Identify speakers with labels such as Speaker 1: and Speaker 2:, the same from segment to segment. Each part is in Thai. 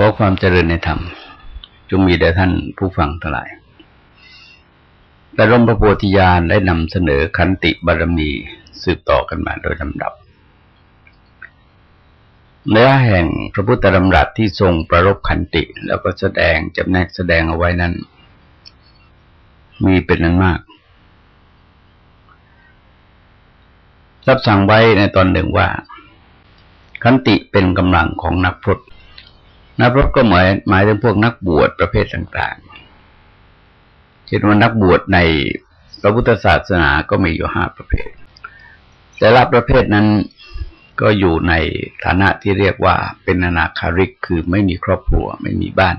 Speaker 1: ขอความเจริญในธรรมจงมีแด่ท่านผู้ฟังทั้งหลาย แต่ร่มพระโพธิญาณได้นำเสนอขันติบารมีสืบต่อกันมาโดยลำดับเนื้อแห่งพระพุทธธรรมรัตที่ทรงประรบขันติ แล้วก็แสดงจำแนกแสดงเอาไว้นั้น มีเป็นนั้นมาก รับสั่งไว้ในตอนหนึ่งว่าขันติเป็นกำลังของนักพรต นักรตก็หมายหมายถึงพวกนักบวชประเภทต่างๆเช่นว่านักบวชในพระพุทธศาสนาก็มีอยู่ห้าประเภท แต่ละประเภทนั้นก็อยู่ในฐานะที่เรียกว่าเป็นอนาคาริกคือไม่มีครอบครัวไม่มีบ้าน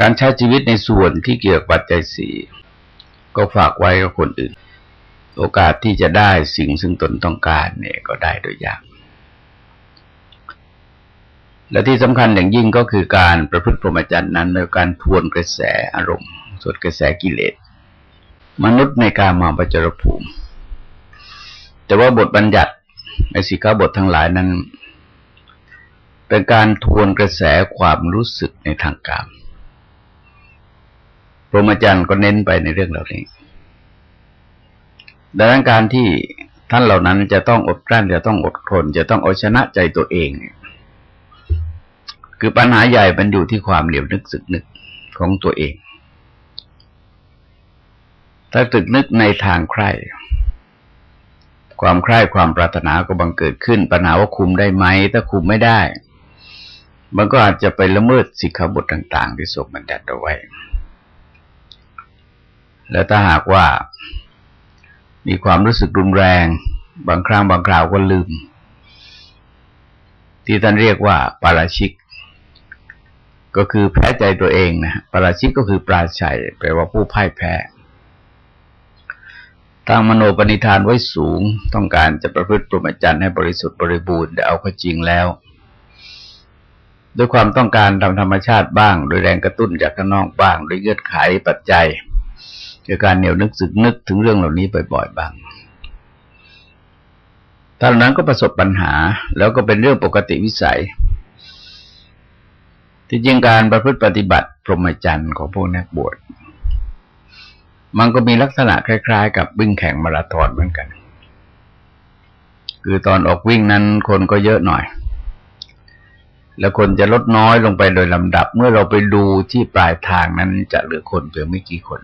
Speaker 1: การใช้ชีวิตในส่วนที่เกี่ยวกับปัจจัยสี่ก็ฝากไว้กับคนอื่น โอกาสที่จะได้สิ่งซึ่งตนต้องการเนี่ยก็ได้โดยยาก และที่สำคัญอย่างยิ่งก็คือการประพฤติพรหมจรรย์นั้นโดยการทวนกระแสอารมณ์สดกระแสกิเลส มนุษย์ในการมาปจจรภูมิ แต่ว่าบทบัญญัติในสิกขาบททั้งหลายนั้น เป็นการทวนกระแสความรู้สึกในทางการพรหมจรรย์ก็เน้นไปในเรื่องเหล่านี้ ดังนั้นการที่ท่านเหล่านั้นจะต้องอดกลั้นจะต้องอดทนจะต้องเอาชนะใจตัวเองเนี่ย คือปัญหาใหญ่มันอยู่ที่ความเหลียวนึกสึกนึกของตัวเอง ถ้าตึกนึกในทางใคร่ ความใคร่ความปรารถนาก็บังเกิดขึ้น ปัญหาว่าคุมได้ไหม ถ้าคุมไม่ได้ มันก็อาจจะไปละเมิดสิกขาบทต่าง ๆ ที่ทรงบัญญัติเอาไว้ แล้วถ้าหากว่า มีความรู้สึกรุนแรง บางครั้งบางคราวก็ลืม ที่ท่านเรียกว่าปาราชิก ก็คือแพ้ใจตัวเองนะปราชิกก็คือปราชัยแปลว่าผู้พ่ายแพ้ตั้งมโนปณิธานไว้สูง ต้องการจะประพฤติปรมจันทร์ให้บริสุทธิ์บริบูรณ์แต่เอาข้อจริงแล้ว ด้วยความต้องการตามธรรมชาติบ้าง โดยแรงกระตุ้นจากข้างนอกบ้างโดยเงื่อนไขปัจจัยคือการเหนียวนึกสึกนึกถึงเรื่องเหล่านี้บ่อยๆบ้างตอนนั้นก็ประสบปัญหา แล้วก็เป็นเรื่องปกติวิสัย ที่จริงการประพฤติปฏิบัติพรหมจรรย์ของพวกนักบวชมันก็มีลักษณะคล้าย ๆ กับวิ่งแข่งมาราธอนเหมือนกัน คือตอนออกวิ่งนั้นคนก็เยอะหน่อย แล้วคนจะลดน้อยลงไปโดยลำดับ เมื่อเราไปดูที่ปลายทางนั้นจะเหลือคนเพียงไม่กี่คน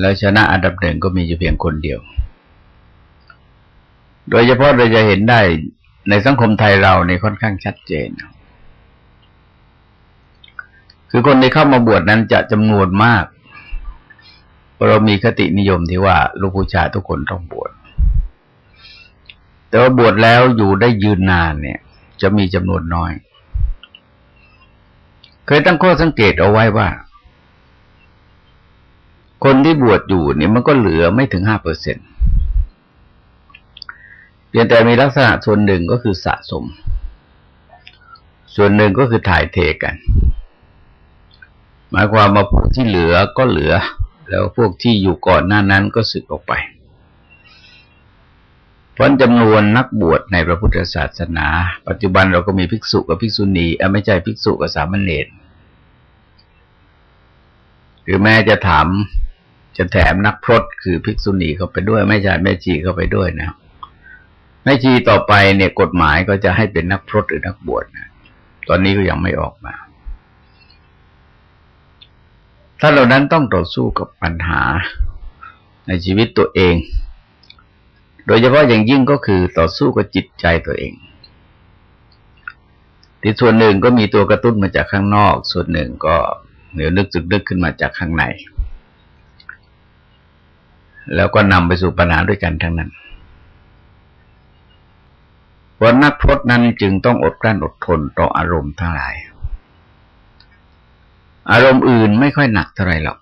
Speaker 1: แล้วชนะอันดับหนึ่งก็มีอยู่เพียงคนเดียว โดยเฉพาะเราจะเห็นได้ในสังคมไทยเราในค่อนข้างชัดเจน คือคนที่เข้ามาบวชนั้นจะจำนวนมาก เรามีคตินิยมที่ว่า ลูกผู้ชายทุกคนต้องบวช แต่ว่าบวชแล้วอยู่ได้ยืนนานเนี่ย จะมีจำนวนน้อย เคยตั้งข้อสังเกตเอาไว้ว่า คนที่บวชอยู่เนี่ยมันก็เหลือไม่ถึงห้าเปอร์เซ็นต์เพียงแต่มีลักษณะส่วนหนึ่งก็คือสะสม ส่วนหนึ่งก็คือถ่ายเทกัน หมายความว่าพวกที่เหลือก็เหลือ แล้วพวกที่อยู่ก่อนหน้านั้นก็สึกออกไปเพราะจำนวนนักบวชในพระพุทธศาสนา ปัจจุบันเราก็มีภิกษุกับภิกษุณีไม่ใช่ภิกษุกับสามเณรหรือแม้จะถามจะแถมนักพรตคือภิกษุณีเข้าไปด้วย ไม่ใช่แม่ชีเข้าไปด้วยนะแม่ชีต่อไปเนี่ยกฎหมายก็จะให้เป็นนักพรตหรือนักบวชนะตอนนี้ก็ยังไม่ออกมา ถ้าเหล่านั้นต้องต่อสู้กับปัญหาในชีวิตตัวเอง โดยเฉพาะอย่างยิ่งก็คือต่อสู้กับจิตใจตัวเอง ที่ส่วนหนึ่งก็มีตัวกระตุ้นมาจากข้างนอก ส่วนหนึ่งก็เหนือนึกจึกนึกขึ้นมาจากข้างใน แล้วก็นำไปสู่ปัญหาด้วยกันทั้งนั้นเพราะนักพรตนั้นจึงต้องอดกลั้นอดทนต่ออารมณ์ทั้งหลาย อารมณ์อื่นไม่ค่อยหนักเท่าไรหรอก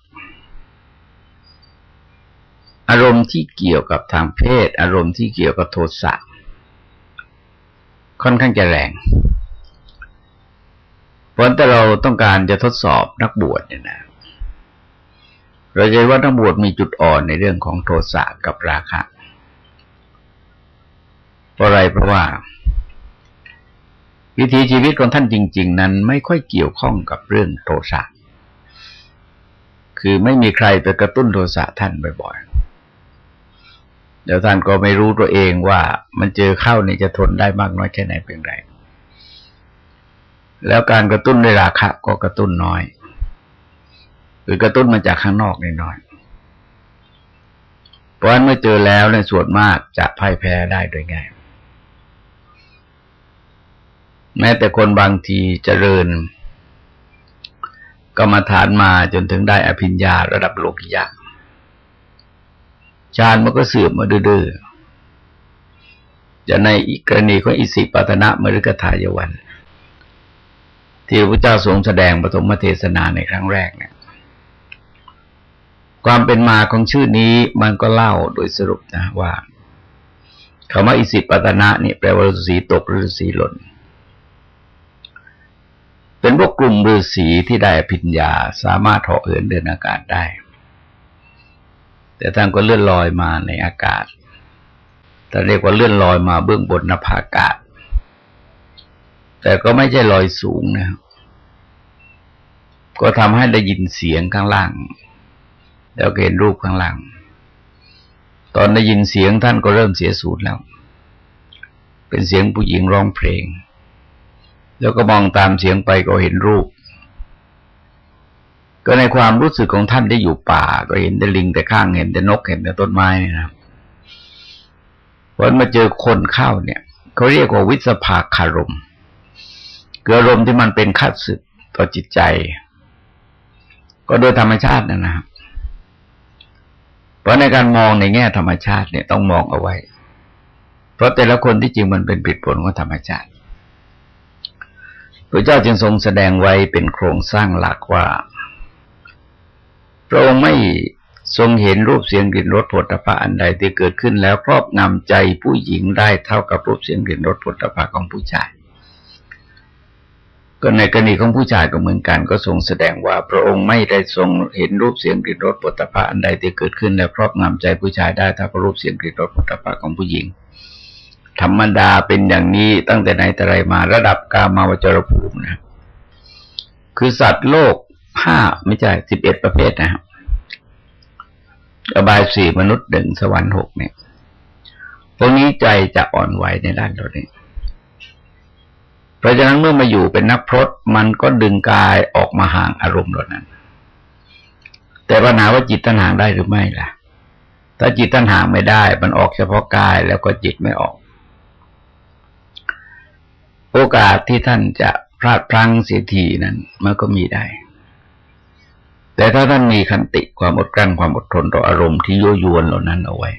Speaker 1: อารมณ์ที่เกี่ยวกับทางเพศ อารมณ์ที่เกี่ยวกับโทสะค่อนข้างจะแรง เพราะแต่เราต้องการจะทดสอบนักบวชเนี่ยนะเราจะว่านักบวชมีจุดอ่อนในเรื่องของโทสะกับราคะเพราะอะไรเพราะว่า วิถีชีวิตของท่านจริง ๆ นั้นไม่ค่อยเกี่ยวข้องกับเรื่องโทสะ คือไม่มีใครไปกระตุ้นโทสะท่านบ่อยๆ เดี๋ยวท่านก็ไม่รู้ตัวเองว่ามันเจอเข้านี่จะทนได้มากน้อยแค่ไหนเป็นไร แล้วการกระตุ้นด้วยราคะก็กระตุ้นน้อย หรือกระตุ้นมาจากข้างนอกนิดหน่อย เพราะฉะนั้นเมื่อเจอแล้วในส่วนมากจะพ่ายแพ้ได้โดยง่ายแม้แต่คนบางทีเจริญ ก็มาฐานมาจนถึงได้อภิญญาระดับโลกิยะฌานมันก็เสื่อมมาดื้อจะในอีกกรณีของอิสิปตนะมฤกทายวัน ที่พระเจ้าทรงแสดงปฐมเทศนาในครั้งแรกเนี่ย ความเป็นมาของชื่อนี้มันก็เล่าโดยสรุปนะว่าคำว่าอิสิปตนะนี่แปลว่าฤาษีตกฤาษีหล่น เป็นพวกกลุ่มฤาษีที่ได้พิญญาสามารถเหาะเหินเดินอากาศได้ แต่ท่านก็เลื่อนลอยมาในอากาศท่านเรียกว่าเลื่อนลอยมาเบื้องบนนภาอากาศ แต่ก็ไม่ใช่ลอยสูงนะครับก็ทำให้ได้ยินเสียงข้างล่าง แล้วเห็นรูปข้างล่าง ตอนได้ยินเสียงท่านก็เริ่มเสียสูตรแล้ว เป็นเสียงผู้หญิงร้องเพลง แล้วก็มองตามเสียงไปก็เห็นรูป ก็ในความรู้สึกของท่านที่อยู่ป่า ก็เห็นแต่ลิงแต่ข้างเห็นแต่นกเห็นแต่ต้นไม้นี่นะวันมาเจอคนเข้าเนี่ยเขาเรียกว่าวิสภาคารมเกิดอารมณ์ที่มันเป็นขัดสึกต่อจิตใจ ก็โดยธรรมชาตินะนะครับเพราะในการมองในแง่ธรรมชาติเนี่ยต้องมองเอาไว้ เพราะแต่ละคนที่จริงมันเป็นปิดผลของธรรมชาติ ระเจ้าจึงทรงแสดงไว้เป็นโครงสร้างหลักว่าพระองค์ไม่ทรงเห็นรูปเสียงกลิ่นรสผลิตภัณฑ์อันใดที่เกิดขึ้นแล้วครอบงำใจผู้หญิงได้เท่ากับรูปเสียงกลิ่นรสผลิตภัณฑ์ของผู้ชาย ก็ในกรณีของผู้ชายก็เหมือนกันก็ทรงแสดงว่า พระองค์ไม่ได้ทรงเห็นรูปเสียงกลิ่นรสผลิตภัณฑ์อันใดที่เกิดขึ้นแล้วครอบงำใจผู้ชายได้เท่ากับรูปเสียงกลิ่นรสผลิตภัณฑ์ของผู้หญิง ธรรมดาเป็นอย่างนี้ตั้งแต่ไหนแต่ไรมาระดับกามาวจรภูมินะ คือสัตว์โลกห้าไม่ใช่สิบเอ็ดประเภทนะครับอบายสี่มนุษย์หนึ่งสวรรค์หกเนี่ยพวกนี้ใจจะอ่อนไหวในด้านตัวนี้ เพราะฉะนั้นเมื่อมาอยู่เป็นนักพรตมันก็ดึงกายออกมาห่างอารมณ์เหล่านั้น แต่ปัญหาว่าจิตตัณหาได้หรือไม่ล่ะ ถ้าจิตตัณหาไม่ได้ มันออกเฉพาะกายแล้วก็จิตไม่ออก โอกาสที่ท่านจะพลาดพลั้งเสียทีนั้นมันก็มีได้ แต่ถ้าท่านมีคันติความอดกลั้นความอดทนต่ออารมณ์ที่ยั่วยวนเหล่านั้นเอาไว้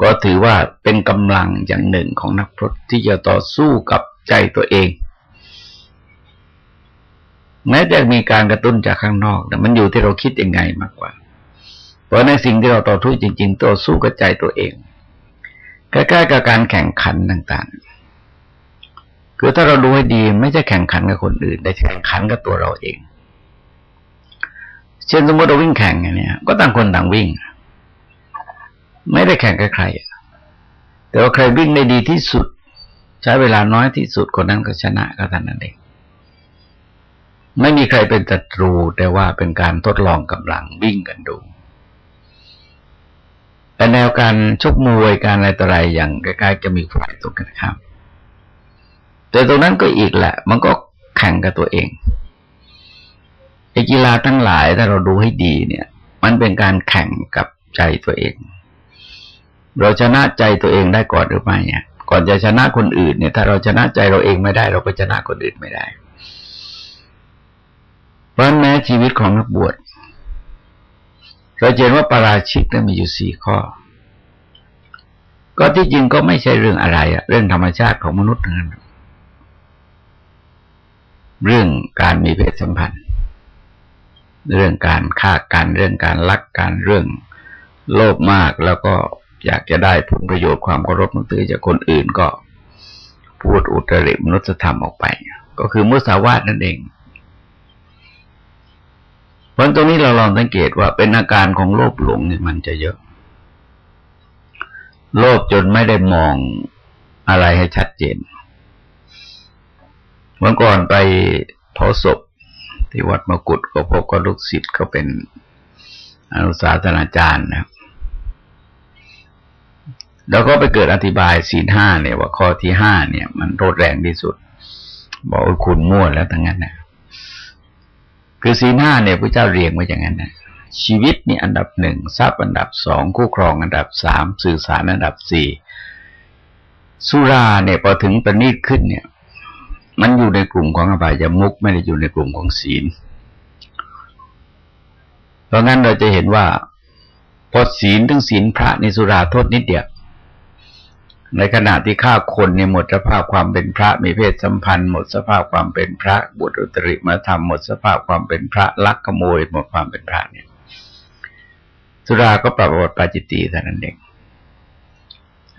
Speaker 1: ก็ถือว่าเป็นกำลังอย่างหนึ่งของนักพรตที่จะต่อสู้กับใจตัวเอง แม้จะมีการกระตุ้นจากข้างนอกแต่มันอยู่ที่เราคิดยังไงมากกว่า เพราะในสิ่งที่เราต่อทุ้จริง ๆ ต่อสู้กับใจตัวเองใกล้ๆกับการแข่งขันต่างๆ คือถ้าเราดูให้ดีไม่ใช่แข่งขันกับคนอื่น แต่แข่งขันกับตัวเราเอง เช่นสมมติเราวิ่งแข่งอย่างนี้ก็ต่างคนต่างวิ่ง ไม่ได้แข่งกับใคร แต่ว่าใครวิ่งได้ดีที่สุด ใช้เวลาน้อยที่สุดคนนั้นก็ชนะก็ท่านนั้นเองไม่มีใครเป็นศัตรู แต่ว่าเป็นการทดลองกำลังวิ่งกันดูแต่แนวการชกมวยการอะไรต่ออะไรอย่างใกล้ๆจะมีฝ่ายตรงกันข้าม แต่ตรงนั้นก็อีกแหละ มันก็แข่งกับตัวเองไอ้กีฬาทั้งหลายถ้าเราดูให้ดีเนี่ย มันเป็นการแข่งกับใจตัวเอง เราชนะใจตัวเองได้ก่อนหรือไม่เนี่ยก่อนจะชนะคนอื่นเนี่ย ถ้าเราชนะใจเราเองไม่ได้ เราก็ชนะคนอื่นไม่ได้ เพราะแม้ชีวิตของนักบวชเราเห็นว่าปาราชิกนั้นมีอยู่สี่ข้อ ก็ที่จริงก็ไม่ใช่เรื่องอะไรอะเรื่องธรรมชาติของมนุษย์นั้น เรื่องการมีเพศสัมพันธ์ เรื่องการฆ่ากันเรื่องการลักกันเรื่องโลภมากแล้วก็อยากจะได้ผลประโยชน์ความเคารพนับถือจากคนอื่นก็พูดอุตริมนุสธรรมออกไป ก็คือมุสาวาทนั่นเองเพราะตรงนี้เราลองสังเกตว่าเป็นอาการของโลภหลงเนี่ยมันจะเยอะ โลภจนไม่ได้มองอะไรให้ชัดเจน มื่อก่อนไปเผาศพที่วัดมกุฏก็พบกับลูกศิษย์เขาเป็นอนุสาสนาจารย์นะแล้วก็ไปเกิดอธิบายศีลห้าเนี่ยว่าข้อที่ห้าเนี่ย มันโทษแรงที่สุด บอกว่าคุณมั่วแล้วทั้งนั้นนะคือศีลห้าเนี่ยพระเจ้าเรียงไว้อย่างนั้นนะชีวิตนี่อันดับหนึ่งทรัพย์อันดับสองคู่ครองอันดับสามสื่อสารอันดับสี่สุราเนี่ยพอถึงประณีตขึ้นเนี่ย มันอยู่ในกลุ่มของอบายมุกไม่ได้อยู่ในกลุ่มของศีล เพราะงั้นเราจะเห็นว่าพอศีลถึงศีลพระในสุราโทษนิดเดียวในขณะที่ฆ่าคนเนี่ยหมดสภาพความเป็นพระมีเพศสัมพันธ์ หมดสภาพความเป็นพระบุตรอุตริมาทำหมดสภาพความเป็นพระลักขโมย หมดความเป็นพระเนี่ย สุราก็ปรับวดปาจิตตีเท่านั้นเอง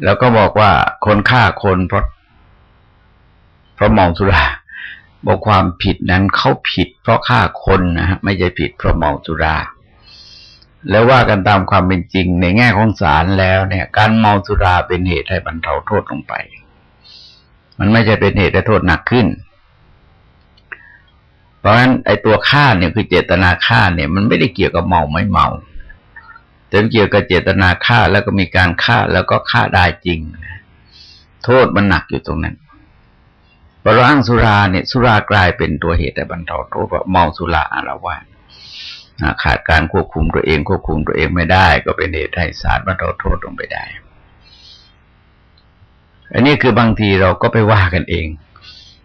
Speaker 1: แล้วก็บอกว่าคนฆ่าคนเพราะ เพราะมองสุราบอกความผิดนั้นเขาผิด เพราะฆ่าคนนะฮะไม่ใช่ผิดเพราะเมองสุรา แล้วว่ากันตามความเป็นจริงในแง่ของศาลแล้วเนี่ย การเมาสุราเป็นเหตุให้บรรเทาโทษลงไป มันไม่ใช่เป็นเหตุให้โทษหนักขึ้น เพราะฉะนั้นไอ้ตัวฆ่าเนี่ยคือเจตนาฆ่าเนี่ย มันไม่ได้เกี่ยวกับเมาไม่เมาแต่เกี่ยวกับเจตนาฆ่าแล้วก็มีการฆ่าแล้วก็ฆ่าได้จริง โทษมันหนักอยู่ตรงนั้น พอร่างสุราเนี่ย สุรากลายเป็นตัวเหตุแต่บรรเทาโทษว่าเมาสุราอารวาสขาดการควบคุมตัวเองควบคุมตัวเองไม่ได้ ก็เป็นเหตุให้สารบรรเทาโทษลงไปได้ อันนี้คือบางทีเราก็ไปว่ากันเอง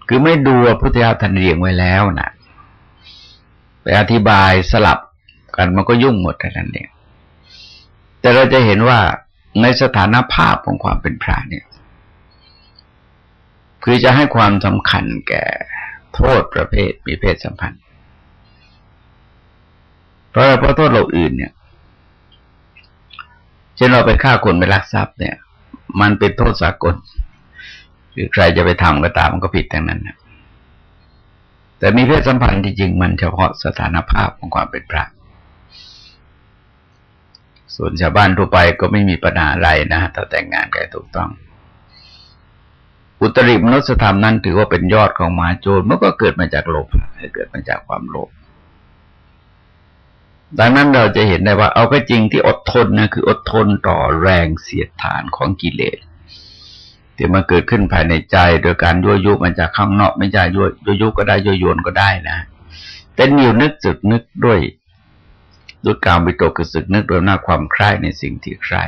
Speaker 1: คือไม่ดูพุทธาทันเรียงไว้แล้วนะไปอธิบายสลับกันมันก็ยุ่งหมดแต่นั้นเองแต่เราจะเห็นว่าในสถานภาพของความเป็นพระเนี่ย คือจะให้ความสำคัญแก่โทษประเภทมีเพศสัมพันธ์ เพราะเพราะโทษเราอื่นเนี่ยเช่นเราไปฆ่าคนไปลักทรัพย์เนี่ย มันเป็นโทษสากล คือใครจะไปทำก็ตามมันก็ผิดทั้งนั้นนะแต่มีเพศสัมพันธ์จริงๆมันเฉพาะสถานภาพของความเป็นพระส่วนชาวบ้านทั่วไปก็ไม่มีปัญหาอะไรนะถ้าแต่งงานกันถูกต้อง อุตริมนุสธรรมนั้นถือว่าเป็นยอดของมาโจรมันก็เกิดมาจากโลภเกิดมาจากความโลภดังนั้นเราจะเห็นได้ว่าเอาก็จริงที่อดทนนะคืออดทนต่อแรงเสียดทานของกิเลสที่มันเกิดขึ้นภายในใจ โดยการยั่วยุมันจากข้างนอกไม่ใช่ยั่วยั่วยุก็ได้ยั่วยวนก็ได้นะแต่นิวนึกสึกนึกด้วยด้วยการวิตกคือสึกนึกโดยหน้าความใคร่ในสิ่งที่ใคร่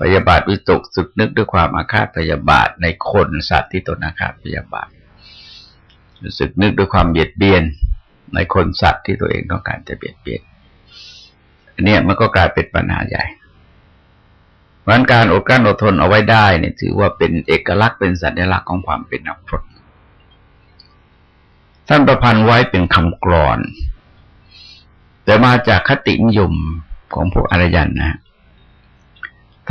Speaker 1: พยาบาทวิตกสึกนึกด้วยความอาฆาตพยาบาทในคนสัตว์ที่ตนอาฆาตพยาบาทสึกนึกด้วยความเบียดเบียน ในคนสัตว์ที่ตัวเองต้องการจะเบียดเบียนอันนี้มันก็กลายเป็นปัญหาใหญ่เพราะการอดกลั้นอดทนเอาไว้ได้เนี่ยถือว่าเป็นเอกลักษณ์เป็นสัญลักษณ์ของความเป็นนักพรตท่านประพันธ์ไว้เป็นคำกรอน แต่มาจากคตินิยมของพวกอารยันนะ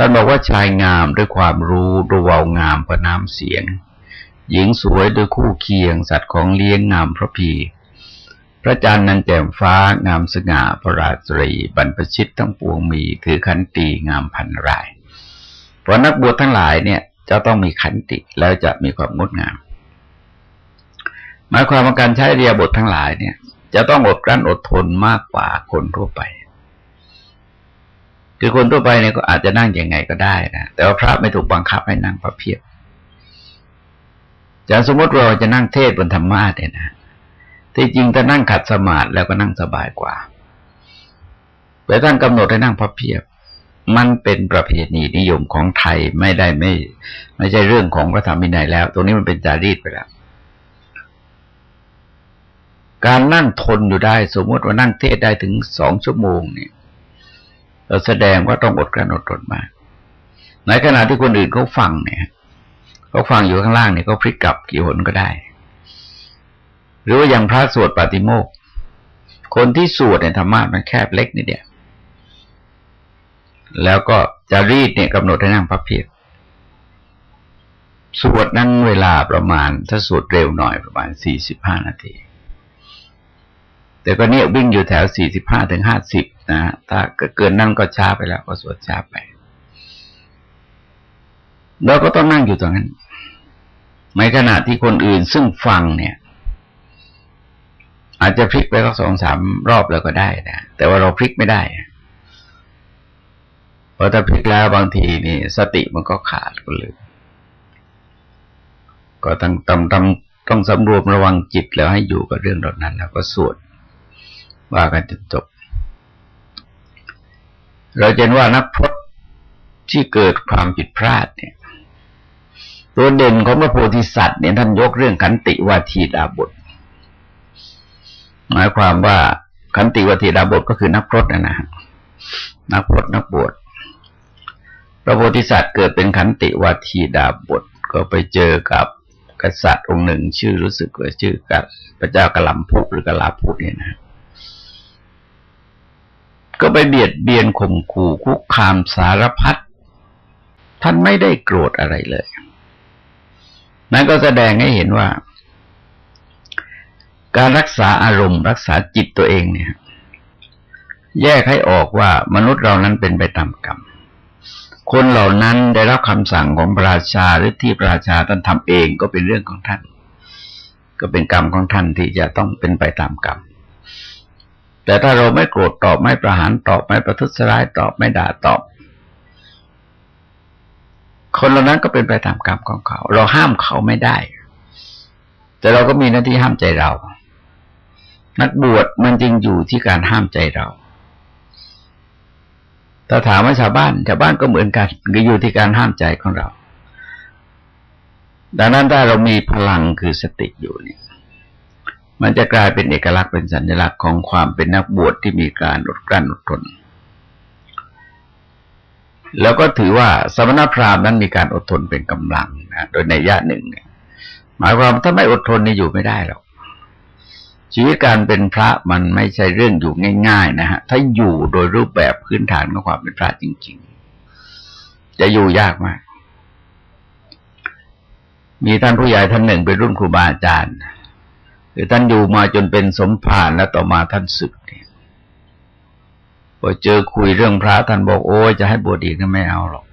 Speaker 1: ท่านบอกว่าชายงามด้วยความรู้ด้วยวาวงามพระน้ำเสียง หญิงสวยด้วยคู่เคียง สัตว์ของเลี้ยงงามพระพี พระจันทร์นันแจ่มฟ้างามสง่าพระราตรี บรรพชิตทั้งปวงมีถือขันติงามพันราย เพราะนักบวชทั้งหลายเนี่ยจะต้องมีขันติแล้วจะมีความงดงาม หมายความว่าการใช้เรียบททั้งหลายเนี่ย จะต้องอดกลั้นอดทนมากกว่าคนทั่วไป คือคนทั่วไปเนี่ยก็อาจจะนั่งยังไงก็ได้นะแต่ว่าพระไม่ถูกบังคับให้นั่งพระเพียบอย่างสมมติเราจะนั่งเทศบนธรรมะเนี่ยนะที่จริงถ้านั่งขัดสมาธิแล้วก็นั่งสบายกว่าแต่ท่านกำหนดให้นั่งพับเพียบ มันเป็นประเพณีนิยมของไทยไม่ได้ไม่ ไม่ใช่เรื่องของพระธรรมวินัยแล้ว ตรงนี้มันเป็นจารีตไปแล้วการนั่งทนอยู่ได้ สมมติว่านั่งเทศได้ถึงสองชั่วโมงเนี่ย แสดงว่าต้องอดกลั้นอดทนมากในขณะที่คนอื่นเขาฟังเนี่ยเขาฟังอยู่ข้างล่างเนี่ยเขาพลิกกลับกี่หนก็ได้ หรือว่าอย่างพระสวดปาติโมกคนที่สวดในธรรมะมันแคบเล็กนิดเดียวแล้วก็จะรีดเนี่ยกำหนดให้นั่งพับเพียบสวดนั้นเวลาประมาณ ถ้าสวดเร็วหน่อยประมาณสี่สิบห้านาที แต่ก็เนี่ยวิ่งอยู่แถวสี่สิบห้าถึงห้าสิบนะถ้าเกินนั่นก็ช้าไปแล้ว ก็สวดช้าไปแล้วก็ต้องนั่งอยู่ตรงนั้นในขณะที่คนอื่นซึ่งฟังเนี่ย อาจจะพลิกไปสักสองสามรอบแล้วก็ได้นะแต่ว่าเราพลิกไม่ได้เพราะถ้าพลิกแล้วบางทีนี่ สติมันก็ขาดก็เลยก็ต้องต้องต้องต้องสำรวมระวังจิตแล้วให้อยู่กับเรื่องเหล่านั้น แล้วก็สวด ว่ากันจนจบ เราเห็นว่านักพรตที่เกิดความผิดพลาดเนี่ยตัวเด่นของพระโพธิสัตว์เนี่ยท่านยกเรื่องขันติวาทีดาบทหมายความว่าขันติวาทีดาบทก็คือนักพรตนะนะนักพรตนักบวชพระโพธิสัตว์เกิดเป็นขันติวาทีดาบทก็ไปเจอกับกษัตริย์องค์หนึ่งชื่อรู้สึกว่าชื่อกับพระเจ้ากะลำพุหรือกะลาพุเนี่ยนะ ก็ไปเบียดเบียนข่มขู่คุกคามสารพัดท่านไม่ได้โกรธอะไรเลยนั่นก็แสดงให้เห็นว่า การรักษาอารมณ์รักษาจิตตัวเองเนี่ย แยกให้ออกว่ามนุษย์เรานั้นเป็นไปตามกรรม คนเหล่านั้นได้รับคำสั่งของพระราชาหรือที่พระราชาท่านทำเองก็เป็นเรื่องของท่าน ก็เป็นกรรมของท่านที่จะต้องเป็นไปตามกรรม แต่ถ้าเราไม่โกรธตอบไม่ประหารตอบไม่ประทุษร้ายตอบไม่ด่าตอบ คนเหล่านั้นก็เป็นไปตามกรรมของเขา เราห้ามเขาไม่ได้ แต่เราก็มีหน้าที่ห้ามใจเรา นักบวชมันจริงอยู่ที่การห้ามใจเราถ้าถามว่าชาวบ้านชาวบ้านก็เหมือนกันก็อยู่ที่การห้ามใจของเรา ดังนั้นถ้าเรามีพลังคือสติอยู่เนี่ย มันจะกลายเป็นเอกลักษณ์เป็นสัญลักษณ์ของความเป็นนักบวชที่มีการอดกลั้นอดทน แล้วก็ถือว่าสมณพราหมณ์นั้นมีการอดทนเป็นกำลังนะโดยในญาติหนึ่งหมายความถ้าไม่อดทนนี่อยู่ไม่ได้หรอกชีวิตการเป็นพระมันไม่ใช่เรื่องอยู่ง่าย ๆ นะฮะ ถ้าอยู่โดยรูปแบบพื้นฐานของความเป็นพระจริง ๆ จะอยู่ยากมาก มีท่านผู้ใหญ่ท่านหนึ่งเป็นรุ่นครูบาอาจารย์ คือท่านอยู่มาจนเป็นสมภารแล้วต่อมาท่านศึกเนี่ยพอเจอคุยเรื่องพระท่านบอกโอ้จะให้บวชอีกก็ไม่เอาหรอก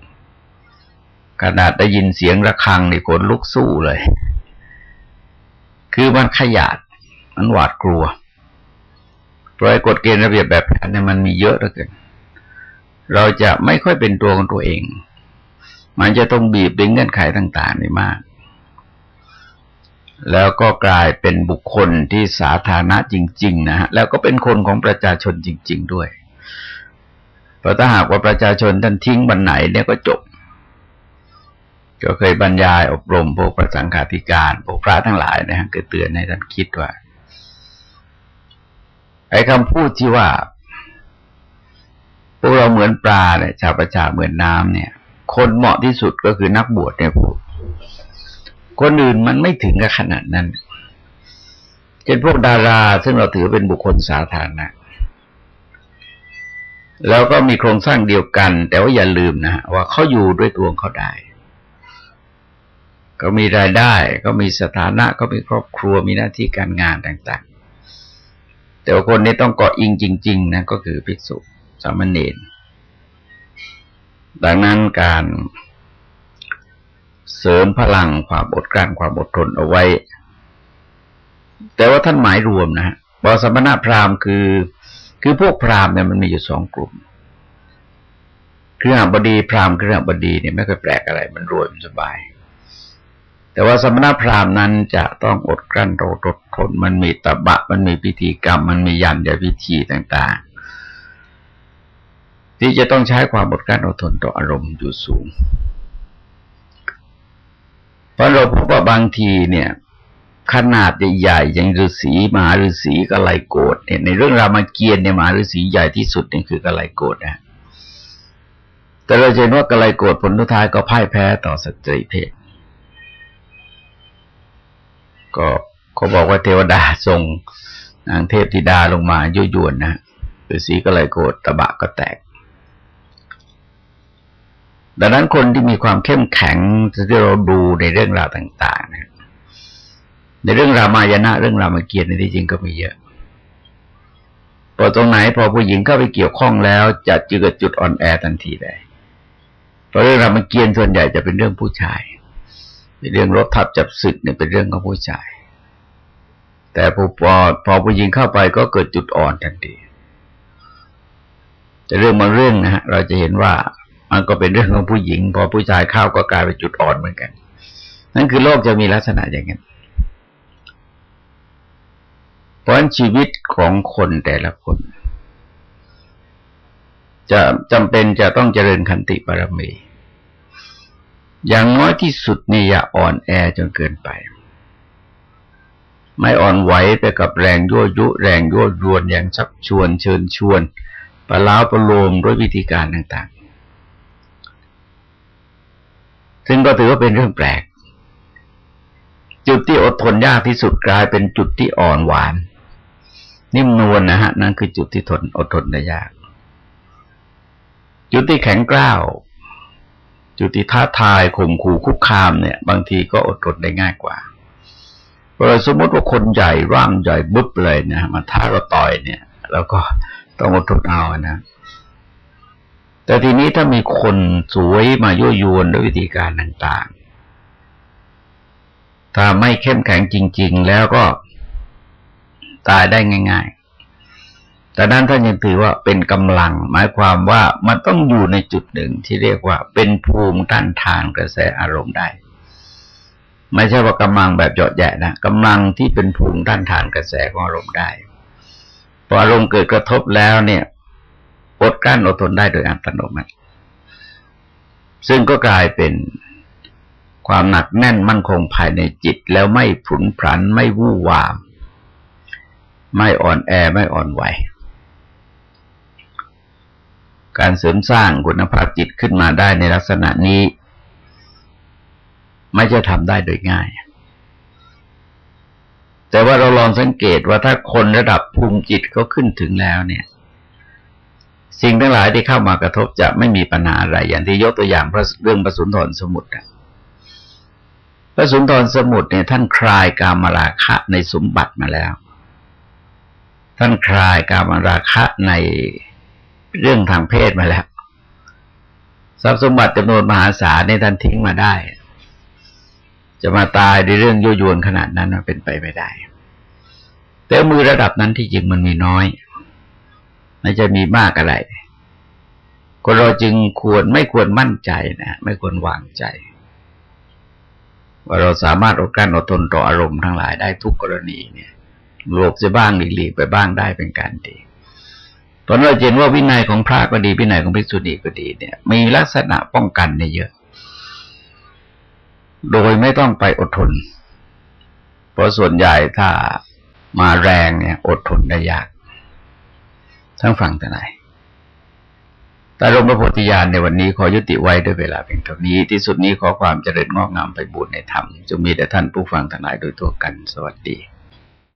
Speaker 1: ขนาดได้ยินเสียงระฆังนี่คนลุกสู้เลย คือมันขยาด มันหวาดกลัวเพราะกฎเกณฑ์ระเบียบแบบนี้มันมีเยอะเหลือเกินเราจะไม่ค่อยเป็นตัวของตัวเอง มันจะต้องบีบดึงเงื่อนไขต่าง ๆ นี่มาก แล้วก็กลายเป็นบุคคลที่สาธารณะจริง ๆ นะฮะแล้วก็เป็นคนของประชาชนจริง ๆ ด้วย เพราะถ้าหากว่าประชาชนท่านทิ้งบันไหนเนี่ยก็จบ ก็เคยบรรยายอบรมพวกประสังขาธิการพวกพระทั้งหลายนะฮะก็เตือนให้ท่านคิดว่าไอ้คำพูดที่ว่า พวกเราเหมือนปลาเนี่ยชาวประชาเหมือนน้ำเนี่ย คนเหมาะที่สุดก็คือนักบวชเนี่ยพูด คนอื่นมันไม่ถึงกับขนาดนั้นเช่นพวกดารา ซึ่งเราถือเป็นบุคคลสาธารณะแล้วก็มีโครงสร้างเดียวกัน แต่ว่าอย่าลืมนะว่าเขาอยู่ด้วยตัวเขาได้ ก็มีรายได้ ก็มีสถานะ ก็มีครอบครัวมีหน้าที่การงานต่าง ๆ แต่ว่าคนนี้ต้องเกาะอิงจริง ๆนะก็คือภิกษุสามเณรดังนั้นการ เสริมพลังความอดกลั้นความอดทนเอาไว้ แต่ว่าท่านหมายรวมนะฮะบอสมณพราหมณ์คือ คือพวกพราหมณ์เนี่ยมันมีอยู่สองกลุ่มเครื่องบดีพราหมณ์เครื่องบดีเนี่ยไม่เคยแปลกอะไร มันรวยมันสบาย แต่ว่าสมณพราหมณ์นั้นจะต้องอดกลั้นโดดทนมันมีตบะ มันมีพิธีกรรม มันมียันยพิธีต่าง ๆ ที่จะต้องใช้ความอดกลั้นอดทนต่ออารมณ์อยู่สูง เพราะเราพบว่าบางทีเนี่ย ขนาดใหญ่ๆอย่างฤาษีมหาฤาษีกะไลโกดเนี่ยในเรื่องรามเกียรติเนี่ยมหาฤาษีใหญ่ที่สุดเนี่ยคือกะไลโกดนะแต่เราเห็นว่ากะไลโกดผลทุท้ายก็พ่ายแพ้ต่อสตรีเพศ ก็เขาบอกว่าเทวดาส่งนางเทพธิดาลงมายุ่ยวนนะฤาษีกะไลโกดตะบะก็แตก ดังนั้นคนที่มีความเข้มแข็งที่เราดูในเรื่องราวต่าง ๆ นะในเรื่องรามายณะเรื่องรามเกียรติในที่จริงก็มีเยอะพอตรงไหนพอผู้หญิงเข้าไปเกี่ยวข้องแล้ว จะเจอจุดอ่อนแอทันทีได้เพราะเรื่องรามเกียรติส่วนใหญ่จะเป็นเรื่องผู้ชายเรื่องรถทับจับศึกเนี่ยเป็นเรื่องของผู้ชาย แต่พอพอพอผู้หญิงเข้าไปก็เกิดจุดอ่อนทันทีแต่เรื่องบาเรื่องนะฮะเราจะเห็นว่า มันก็เป็นเรื่องของผู้หญิง พอผู้ชายเข้าก็กลายเป็นจุดอ่อนเหมือนกัน นั่นคือโลกจะมีลักษณะอย่างนั้นเพราะชีวิตของคนแต่ละคน จะจำเป็นจะต้องเจริญขันติบารมี อย่างน้อยที่สุดนี่อย่าอ่อนแอจนเกินไป ไม่อ่อนไหวไปกับแรงยั่วยุ แรงยั่วยวนอย่างชักชวนเชิญชวนปลาประโลมด้วยวิธีการต่างๆ ซึ่งก็ถือว่าเป็นเรื่องแปลก จุดที่อดทนยากที่สุดกลายเป็นจุดที่อ่อนหวาน นิ่มนวลนะฮะ นั่นคือจุดที่ทนอดทนได้ยาก จุดที่แข็งกร้าว จุดที่ท้าทายข่มขู่คุกคามเนี่ย บางทีก็อดทนได้ง่ายกว่าเพราสมมติว่าคนใหญ่ร่างใหญ่บึ๊บเลยนะมาท้าเราต่อยเนี่ย แล้วก็ต้องอดทนเอานะ แต่ทีนี้ถ้ามีคนสวยมายั่วยวนด้วยวิธีการต่างๆ ถ้าไม่เข้มแข็งจริง ๆ แล้วก็ตายได้ง่าย ๆ แต่นั้นท่านยังถือว่าเป็นกำลัง หมายความว่ามันต้องอยู่ในจุดหนึ่งที่เรียกว่าเป็นภูมิต้านทานกระแสอารมณ์ได้ ไม่ใช่ว่ากำลังแบบเจาะแยะนะกำลังที่เป็นภูมิต้านทานกระแสของอารมณ์ได้พออารมณ์เกิดกระทบแล้วเนี่ย อดกั้นอดทนได้โดยอัตโนมัติ ซึ่งก็กลายเป็นความหนักแน่นมั่นคงภายในจิต แล้วไม่ผุนผันไม่วู่วาม ไม่อ่อนแอไม่อ่อนไหว การเสริมสร้างคุณภาพจิตขึ้นมาได้ในลักษณะนี้ ไม่จะทำได้โดยง่าย แต่ว่าเราลองสังเกตว่าถ้าคนระดับภูมิจิตเขาขึ้นถึงแล้วเนี่ย สิ่งทั้งหลายที่เข้ามากระทบจะไม่มีปัญหาอะไร อย่างที่ยกตัวอย่างเรื่องประสุนทรสมุทรพระสุนทรสมุทรเนี่ยท่านคลายกามราคะในสมบัติมาแล้ว ท่านคลายกามราคะในเรื่องทางเพศมาแล้วทรัพย์สมบัติจำนวนมหาศาลในท่านทิ้งมาได้ จะมาตายในเรื่องยั่วยวนขนาดนั้นมันเป็นไปไม่ได้ แต่มือระดับนั้นที่จริงมันมีน้อย ไม่จะมีมากอะไรคนเราจึงควรไม่ควรมั่นใจนะไม่ควรวางใจ ว่าเราสามารถอดกั้นอดทนต่ออารมณ์ทั้งหลายได้ทุกกรณีเนี่ยหลบจะบ้างหลีกไปบ้างได้เป็นการดีตอนเราเห็นว่าวินัยของพระก็ดีวินัยของภิกษุณีก็ดีเนี่ย มีลักษณะป้องกันในเยอะ โดยไม่ต้องไปอดทน เพราะส่วนใหญ่ถ้ามาแรงเนี่ย อดทนได้ยาก ทั้งฝั่งแต่ไหนแต่ลงพระโพธิญาณในวันนี้ขอยุติไว้ด้วยเวลาเพียงเท่านี้ ที่สุดนี้ขอความเจริญงอกงามไปบูรณนธรรมจงมีแต่ท่านผู้ฟังทั้งหลายโดยทั่วกันสวัสดี